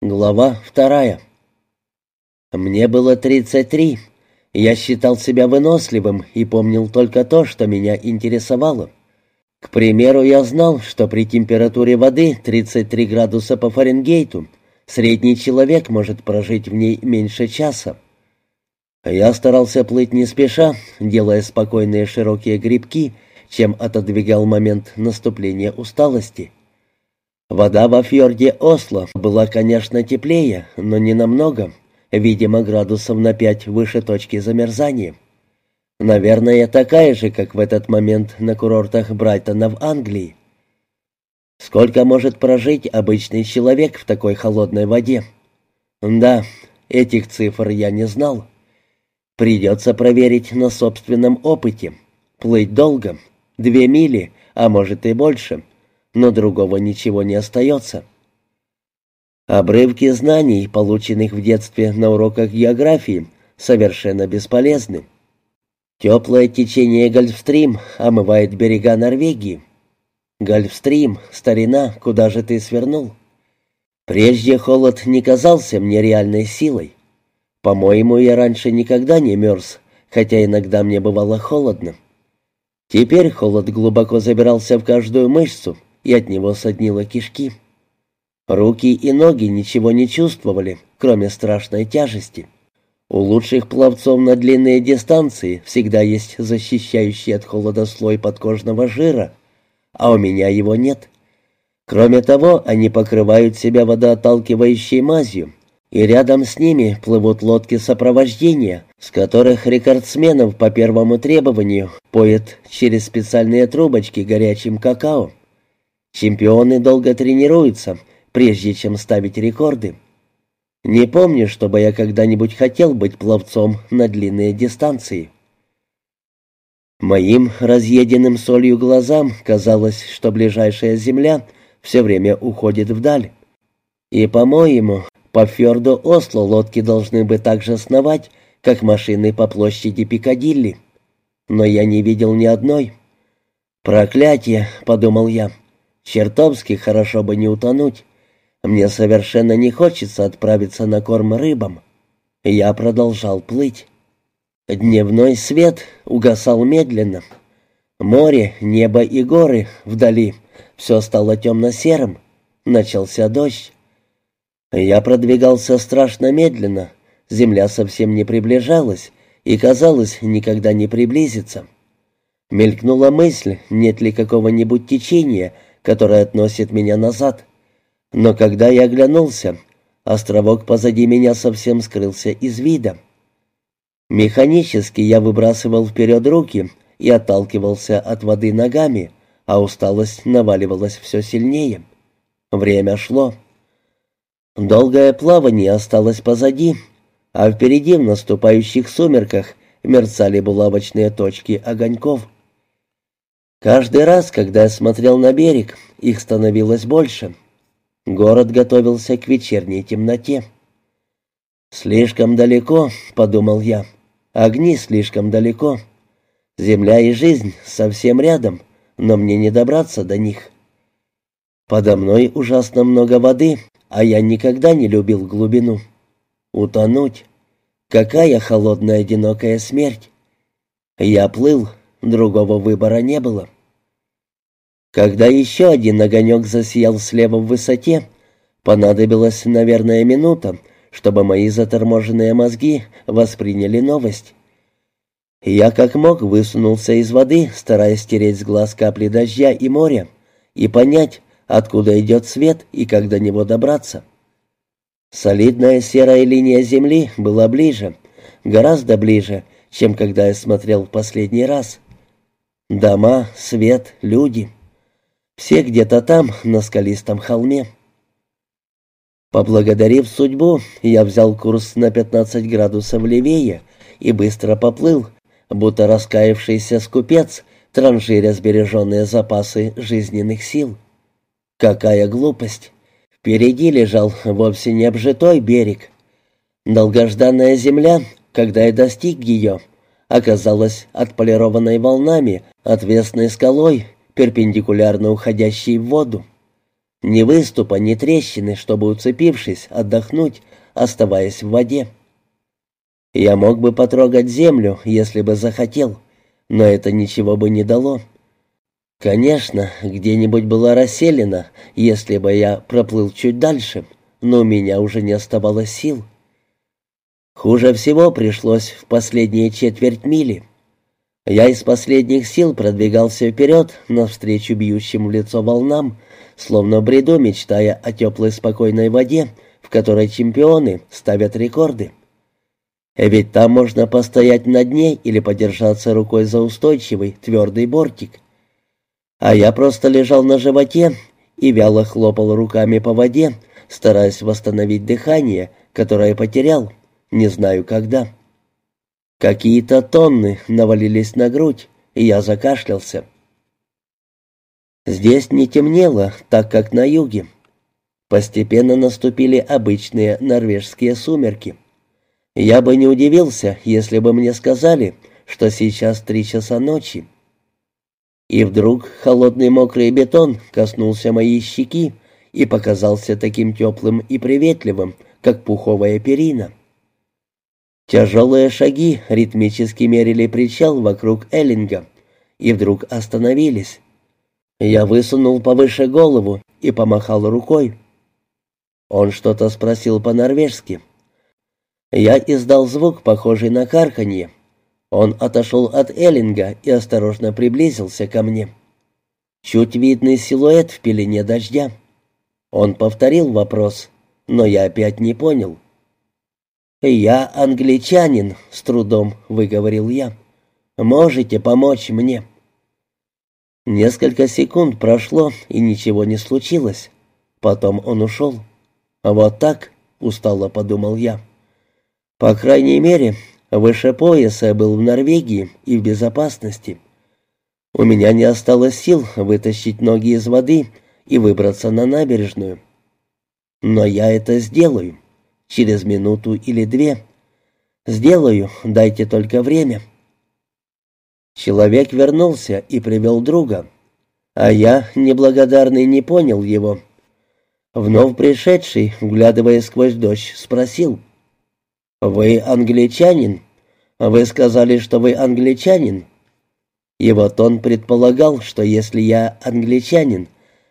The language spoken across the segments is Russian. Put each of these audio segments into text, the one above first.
Глава вторая. Мне было 33. Я считал себя выносливым и помнил только то, что меня интересовало. К примеру, я знал, что при температуре воды 33 градуса по Фаренгейту средний человек может прожить в ней меньше часа. Я старался плыть не спеша, делая спокойные широкие грибки, чем отодвигал момент наступления усталости. Вода во фьорде Осло была, конечно, теплее, но не намного, видимо, градусов на пять выше точки замерзания. Наверное, такая же, как в этот момент на курортах Брайтона в Англии. Сколько может прожить обычный человек в такой холодной воде? Да, этих цифр я не знал. Придется проверить на собственном опыте. Плыть долго, две мили, а может и больше — но другого ничего не остается. Обрывки знаний, полученных в детстве на уроках географии, совершенно бесполезны. Теплое течение Гольфстрим омывает берега Норвегии. Гольфстрим, старина, куда же ты свернул? Прежде холод не казался мне реальной силой. По-моему, я раньше никогда не мерз, хотя иногда мне бывало холодно. Теперь холод глубоко забирался в каждую мышцу, и от него соднило кишки. Руки и ноги ничего не чувствовали, кроме страшной тяжести. У лучших пловцов на длинные дистанции всегда есть защищающий от холода слой подкожного жира, а у меня его нет. Кроме того, они покрывают себя водоотталкивающей мазью, и рядом с ними плывут лодки сопровождения, с которых рекордсменов по первому требованию поет через специальные трубочки горячим какао. Чемпионы долго тренируются, прежде чем ставить рекорды. Не помню, чтобы я когда-нибудь хотел быть пловцом на длинные дистанции. Моим разъеденным солью глазам казалось, что ближайшая земля все время уходит вдаль. И, по-моему, по фьорду Осло лодки должны бы так же сновать, как машины по площади Пикадилли. Но я не видел ни одной. «Проклятие!» — подумал я. Чертовски хорошо бы не утонуть. Мне совершенно не хочется отправиться на корм рыбам. Я продолжал плыть. Дневной свет угасал медленно. Море, небо и горы вдали. Все стало темно-серым. Начался дождь. Я продвигался страшно медленно. Земля совсем не приближалась и, казалось, никогда не приблизится. Мелькнула мысль, нет ли какого-нибудь течения, которая относит меня назад. Но когда я оглянулся, островок позади меня совсем скрылся из вида. Механически я выбрасывал вперед руки и отталкивался от воды ногами, а усталость наваливалась все сильнее. Время шло. Долгое плавание осталось позади, а впереди в наступающих сумерках мерцали булавочные точки огоньков. Каждый раз, когда я смотрел на берег, их становилось больше. Город готовился к вечерней темноте. «Слишком далеко», — подумал я. «Огни слишком далеко. Земля и жизнь совсем рядом, но мне не добраться до них. Подо мной ужасно много воды, а я никогда не любил глубину. Утонуть. Какая холодная одинокая смерть. Я плыл, Другого выбора не было. Когда еще один огонек засиял слева в высоте, понадобилась, наверное, минута, чтобы мои заторможенные мозги восприняли новость. Я как мог высунулся из воды, стараясь стереть с глаз капли дождя и моря, и понять, откуда идет свет и как до него добраться. Солидная серая линия земли была ближе, гораздо ближе, чем когда я смотрел в последний раз. Дома, свет, люди. Все где-то там, на скалистом холме. Поблагодарив судьбу, я взял курс на 15 градусов левее и быстро поплыл, будто раскаявшийся скупец, транжиря сбереженные запасы жизненных сил. Какая глупость! Впереди лежал вовсе не обжитой берег. Долгожданная земля, когда я достиг ее, оказалась отполированной волнами, отвесной скалой, перпендикулярно уходящей в воду. Ни выступа, ни трещины, чтобы, уцепившись, отдохнуть, оставаясь в воде. Я мог бы потрогать землю, если бы захотел, но это ничего бы не дало. Конечно, где-нибудь была расселена, если бы я проплыл чуть дальше, но у меня уже не оставалось сил. Хуже всего пришлось в последние четверть мили. Я из последних сил продвигался вперед, навстречу бьющим в лицо волнам, словно в бреду мечтая о теплой спокойной воде, в которой чемпионы ставят рекорды. Ведь там можно постоять на дне или подержаться рукой за устойчивый твердый бортик. А я просто лежал на животе и вяло хлопал руками по воде, стараясь восстановить дыхание, которое потерял, не знаю когда. Какие-то тонны навалились на грудь, и я закашлялся. Здесь не темнело, так как на юге. Постепенно наступили обычные норвежские сумерки. Я бы не удивился, если бы мне сказали, что сейчас три часа ночи. И вдруг холодный мокрый бетон коснулся моей щеки и показался таким теплым и приветливым, как пуховая перина. Тяжелые шаги ритмически мерили причал вокруг Эллинга и вдруг остановились. Я высунул повыше голову и помахал рукой. Он что-то спросил по-норвежски. Я издал звук, похожий на карканье. Он отошел от Эллинга и осторожно приблизился ко мне. Чуть видный силуэт в пелене дождя. Он повторил вопрос, но я опять не понял. «Я англичанин», — с трудом выговорил я. «Можете помочь мне?» Несколько секунд прошло, и ничего не случилось. Потом он ушел. «Вот так», — устало подумал я. «По крайней мере, Выше пояса был в Норвегии и в безопасности. У меня не осталось сил вытащить ноги из воды и выбраться на набережную. Но я это сделаю. Через минуту или две. Сделаю, дайте только время. Человек вернулся и привел друга. А я, неблагодарный, не понял его. Вновь пришедший, вглядывая сквозь дождь, спросил — «Вы англичанин? Вы сказали, что вы англичанин?» И вот он предполагал, что если я англичанин,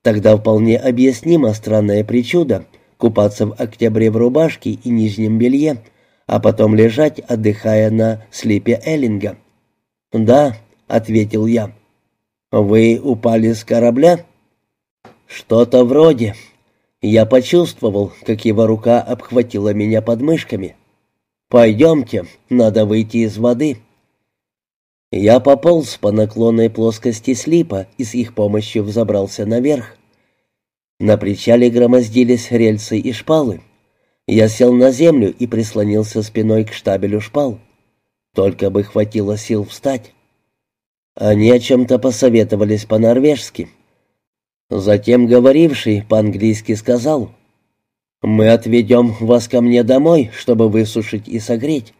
тогда вполне объяснимо странное причуда купаться в октябре в рубашке и нижнем белье, а потом лежать, отдыхая на слипе Эллинга. «Да», — ответил я. «Вы упали с корабля?» «Что-то вроде». Я почувствовал, как его рука обхватила меня подмышками. «Пойдемте, надо выйти из воды». Я пополз по наклонной плоскости слипа и с их помощью взобрался наверх. На причале громоздились рельсы и шпалы. Я сел на землю и прислонился спиной к штабелю шпал. Только бы хватило сил встать. Они о чем-то посоветовались по-норвежски. Затем говоривший по-английски сказал мы отведем вас ко мне домой, чтобы высушить и согреть».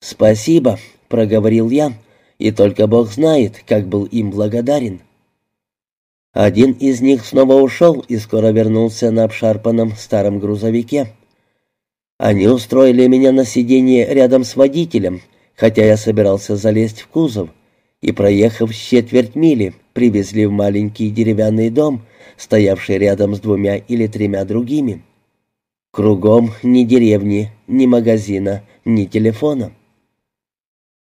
«Спасибо», — проговорил я, и только Бог знает, как был им благодарен. Один из них снова ушел и скоро вернулся на обшарпанном старом грузовике. Они устроили меня на сиденье рядом с водителем, хотя я собирался залезть в кузов, и, проехав четверть мили, привезли в маленький деревянный дом, стоявший рядом с двумя или тремя другими. Кругом ни деревни, ни магазина, ни телефона.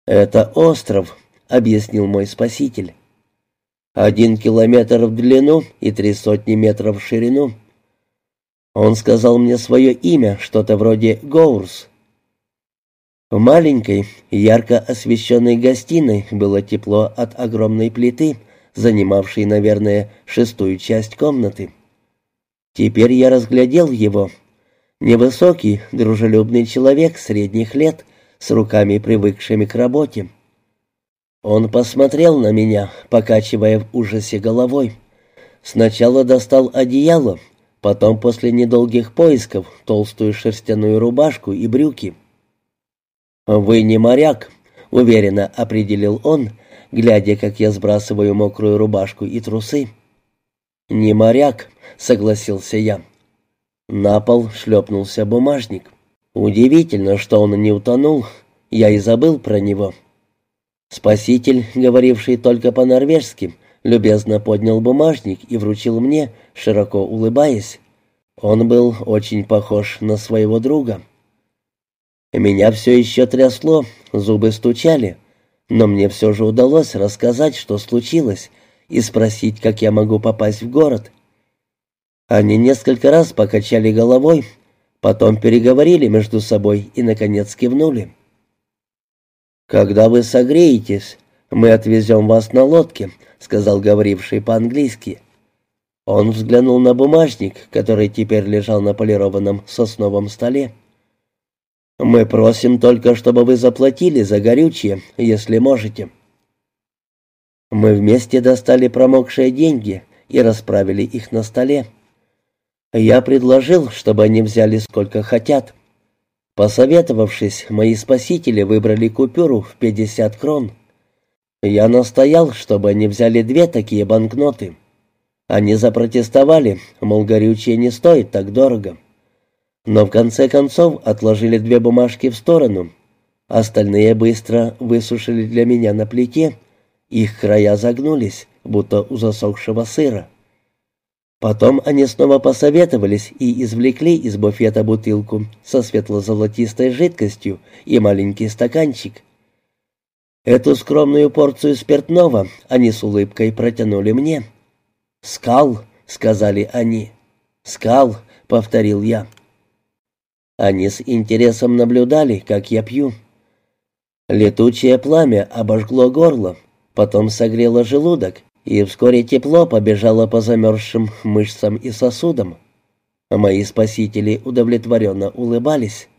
«Это остров», — объяснил мой спаситель. «Один километр в длину и три сотни метров в ширину». Он сказал мне свое имя, что-то вроде Гоурс. В маленькой, ярко освещенной гостиной было тепло от огромной плиты, занимавшей, наверное, шестую часть комнаты. Теперь я разглядел его — Невысокий, дружелюбный человек средних лет, с руками привыкшими к работе. Он посмотрел на меня, покачивая в ужасе головой. Сначала достал одеяло, потом после недолгих поисков толстую шерстяную рубашку и брюки. «Вы не моряк», — уверенно определил он, глядя, как я сбрасываю мокрую рубашку и трусы. «Не моряк», — согласился я. На пол шлепнулся бумажник. Удивительно, что он не утонул. Я и забыл про него. Спаситель, говоривший только по-норвежски, любезно поднял бумажник и вручил мне, широко улыбаясь. Он был очень похож на своего друга. Меня все еще трясло, зубы стучали, но мне все же удалось рассказать, что случилось, и спросить, как я могу попасть в город. Они несколько раз покачали головой, потом переговорили между собой и, наконец, кивнули. «Когда вы согреетесь, мы отвезем вас на лодке», — сказал говоривший по-английски. Он взглянул на бумажник, который теперь лежал на полированном сосновом столе. «Мы просим только, чтобы вы заплатили за горючее, если можете». Мы вместе достали промокшие деньги и расправили их на столе. Я предложил, чтобы они взяли сколько хотят. Посоветовавшись, мои спасители выбрали купюру в 50 крон. Я настоял, чтобы они взяли две такие банкноты. Они запротестовали, мол, горючее не стоит так дорого. Но в конце концов отложили две бумажки в сторону. Остальные быстро высушили для меня на плите. Их края загнулись, будто у засохшего сыра. Потом они снова посоветовались и извлекли из буфета бутылку со светло-золотистой жидкостью и маленький стаканчик. Эту скромную порцию спиртного они с улыбкой протянули мне. «Скал», — сказали они. «Скал», — повторил я. Они с интересом наблюдали, как я пью. Летучее пламя обожгло горло, потом согрело желудок, и вскоре тепло побежало по замерзшим мышцам и сосудам. Мои спасители удовлетворенно улыбались.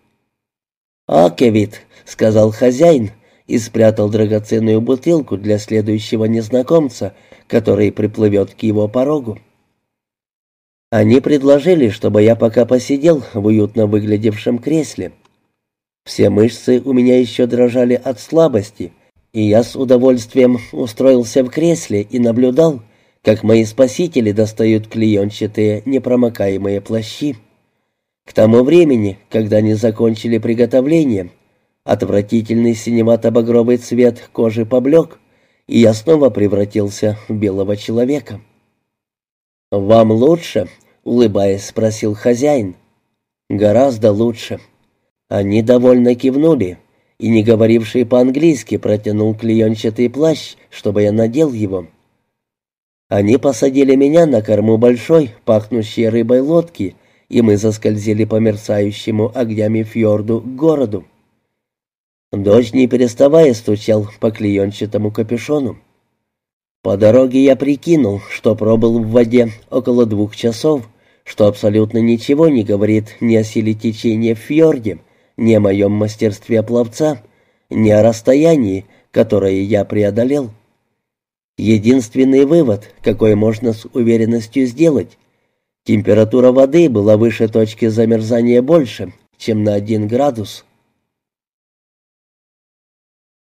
«Акевит», — сказал хозяин и спрятал драгоценную бутылку для следующего незнакомца, который приплывет к его порогу. Они предложили, чтобы я пока посидел в уютно выглядевшем кресле. Все мышцы у меня еще дрожали от слабости, и я с удовольствием устроился в кресле и наблюдал, как мои спасители достают клеенчатые непромокаемые плащи. К тому времени, когда они закончили приготовление, отвратительный синевато-багровый цвет кожи поблек, и я снова превратился в белого человека. «Вам лучше?» — улыбаясь, спросил хозяин. «Гораздо лучше». Они довольно кивнули, и, не говоривший по-английски, протянул клеенчатый плащ, чтобы я надел его. Они посадили меня на корму большой, пахнущей рыбой лодки, и мы заскользили по мерцающему огнями фьорду к городу. Дождь, не переставая, стучал по клеенчатому капюшону. По дороге я прикинул, что пробыл в воде около двух часов, что абсолютно ничего не говорит ни о силе течения в фьорде, ни о моем мастерстве пловца, ни о расстоянии, которое я преодолел. Единственный вывод, какой можно с уверенностью сделать, температура воды была выше точки замерзания больше, чем на один градус.